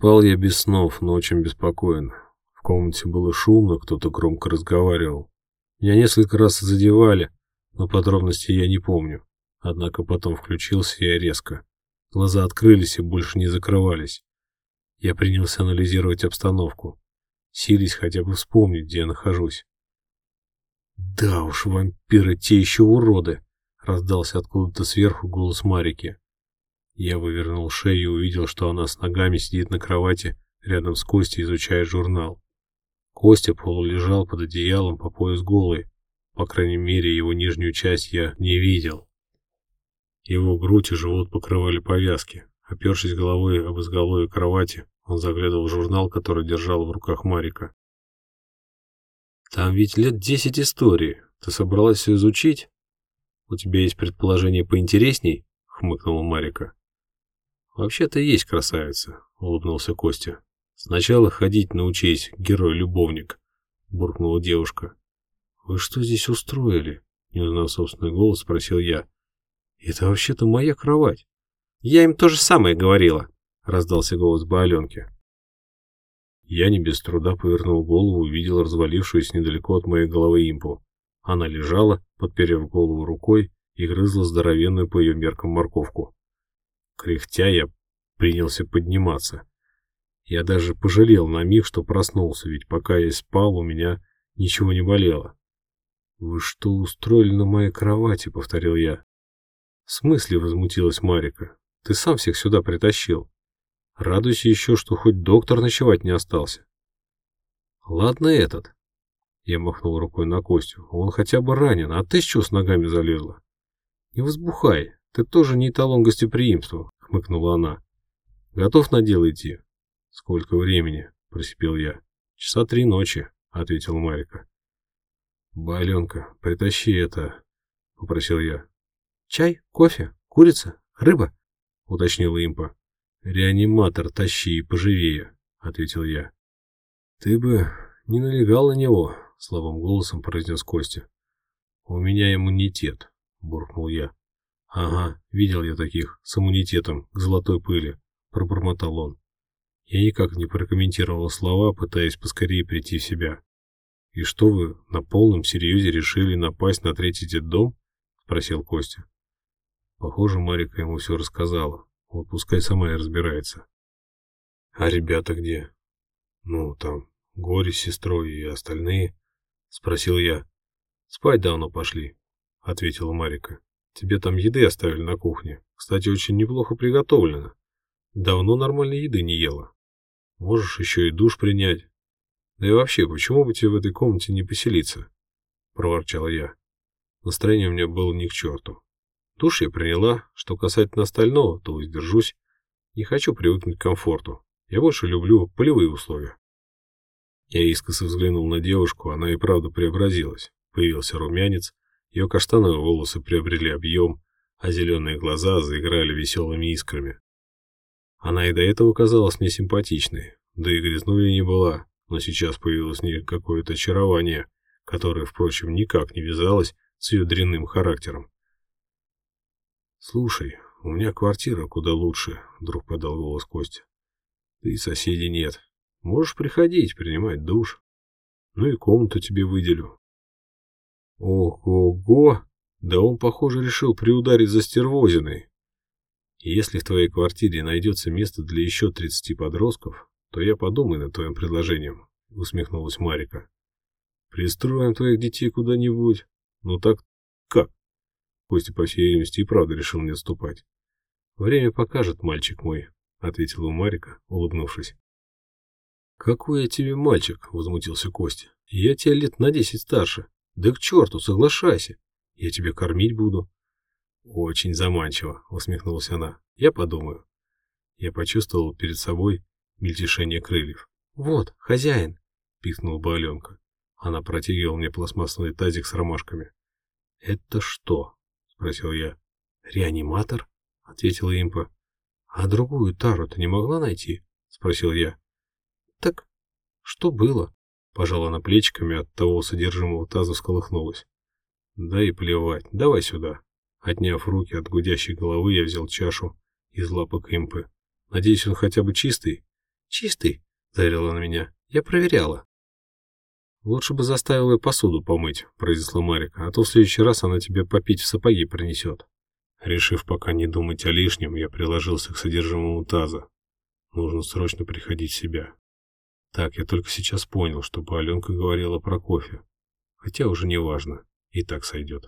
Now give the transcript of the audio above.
Спал я без снов, но очень беспокойно. В комнате было шумно, кто-то громко разговаривал. Меня несколько раз задевали, но подробностей я не помню. Однако потом включился я резко. Глаза открылись и больше не закрывались. Я принялся анализировать обстановку. Сились хотя бы вспомнить, где я нахожусь. «Да уж, вампиры те еще уроды!» — раздался откуда-то сверху голос Марики. Я вывернул шею и увидел, что она с ногами сидит на кровати рядом с Костей, изучая журнал. Костя полулежал под одеялом по пояс голый. По крайней мере, его нижнюю часть я не видел. Его грудь и живот покрывали повязки. Опершись головой об изголовье кровати, он заглядывал в журнал, который держал в руках Марика. «Там ведь лет десять истории. Ты собралась все изучить? У тебя есть предположение поинтересней?» — хмыкнула Марика. «Вообще-то есть красавица», — улыбнулся Костя. «Сначала ходить научись, герой-любовник», — буркнула девушка. «Вы что здесь устроили?» — не узнав собственный голос, спросил я. «Это вообще-то моя кровать». «Я им то же самое говорила», — раздался голос Бааленки. Я не без труда повернул голову увидел развалившуюся недалеко от моей головы импу. Она лежала, подперев голову рукой, и грызла здоровенную по ее меркам морковку. Кряхтя я принялся подниматься. Я даже пожалел на миг, что проснулся, ведь пока я спал, у меня ничего не болело. «Вы что устроили на моей кровати?» — повторил я. «В смысле?» — возмутилась Марика. «Ты сам всех сюда притащил. Радуйся еще, что хоть доктор ночевать не остался». «Ладно этот». Я махнул рукой на Костю. «Он хотя бы ранен, а ты с чего с ногами залезла?» «Не возбухай. «Ты тоже не эталон гостеприимства», — хмыкнула она. «Готов на дело идти?» «Сколько времени?» — просипел я. «Часа три ночи», — ответила Марика. «Баленка, притащи это», — попросил я. «Чай, кофе, курица, рыба?» — уточнила импа. «Реаниматор тащи и поживее», — ответил я. «Ты бы не налегал на него», — слабым голосом произнес Костя. «У меня иммунитет», — буркнул я. «Ага, видел я таких, с иммунитетом, к золотой пыли», — пробормотал он. Я никак не прокомментировал слова, пытаясь поскорее прийти в себя. «И что вы на полном серьезе решили напасть на третий детдом?» — спросил Костя. Похоже, Марика ему все рассказала. Вот пускай сама и разбирается. «А ребята где?» «Ну, там, Горе с сестрой и остальные?» — спросил я. «Спать давно пошли», — ответила Марика. Тебе там еды оставили на кухне. Кстати, очень неплохо приготовлено. Давно нормальной еды не ела. Можешь еще и душ принять. Да и вообще, почему бы тебе в этой комнате не поселиться? Проворчал я. Настроение у меня было ни к черту. Душ я приняла. Что касательно остального, то воздержусь. Не хочу привыкнуть к комфорту. Я больше люблю полевые условия. Я искоса взглянул на девушку, она и правда преобразилась. Появился румянец, ее каштановые волосы приобрели объем, а зеленые глаза заиграли веселыми искрами. Она и до этого казалась мне симпатичной, да и грязнули не была, но сейчас появилось в ней какое-то очарование, которое, впрочем, никак не вязалось с ее дрянным характером. «Слушай, у меня квартира куда лучше», — вдруг подал голос Костя. «Да и соседей нет. Можешь приходить, принимать душ. Ну и комнату тебе выделю. Ого-го! Да он, похоже, решил приударить за стервозиной. Если в твоей квартире найдется место для еще 30 подростков, то я подумаю над твоим предложением, усмехнулась Марика. Пристроим твоих детей куда-нибудь. Ну так как? Костя, по всей видимости, и правда решил не отступать. Время покажет, мальчик мой, ответила Марика, улыбнувшись. «Какой я тебе мальчик?» — возмутился Костя. «Я тебя лет на десять старше. Да к черту, соглашайся. Я тебя кормить буду. Очень заманчиво, усмехнулась она. Я подумаю. Я почувствовал перед собой мельтешение крыльев. Вот, хозяин, пикнула Баленка. Она протягивала мне пластмассовый тазик с ромашками. «Это что?» — спросил я. «Реаниматор?» — ответила импа. «А другую тару ты не могла найти?» — спросил я. «Так что было?» Пожала она плечиками, от того содержимого таза всколыхнулась. Да и плевать, давай сюда. Отняв руки от гудящей головы, я взял чашу из лапок импы. Надеюсь, он хотя бы чистый? «Чистый», — заверила она меня. «Я проверяла». «Лучше бы заставила ее посуду помыть», — произнесла Марика, «а то в следующий раз она тебе попить в сапоги принесет». Решив пока не думать о лишнем, я приложился к содержимому таза. Нужно срочно приходить в себя. Так, я только сейчас понял, что Аленка говорила про кофе. Хотя уже не важно, и так сойдет.